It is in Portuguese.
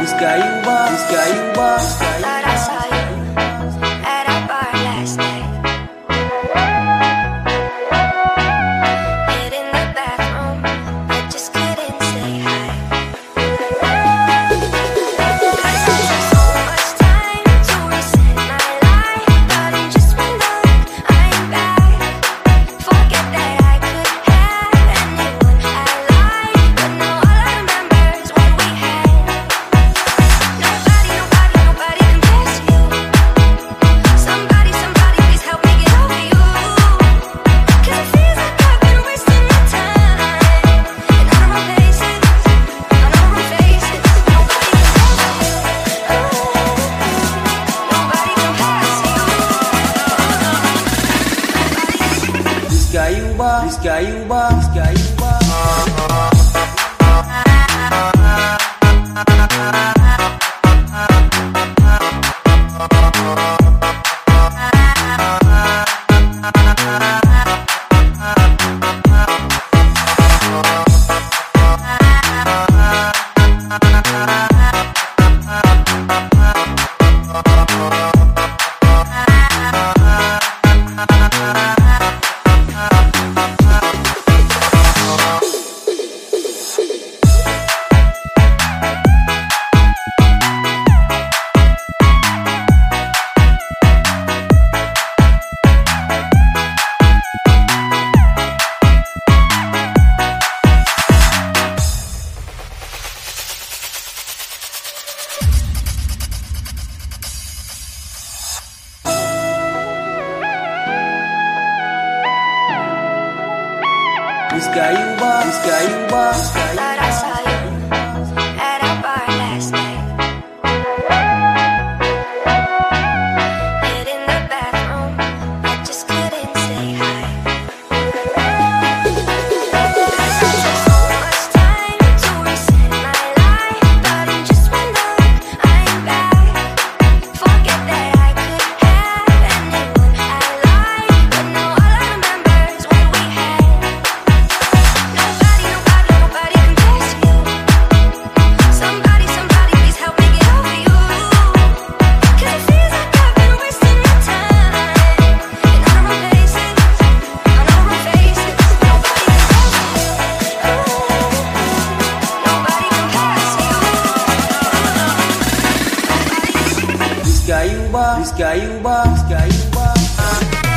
Busca ayuda, This guy you ayuda. caiu o bar, caiu o bar, caiu o bar. Из Каюба, из Каюба, из Каюба. bar, diz que aí o bar, aí o bar.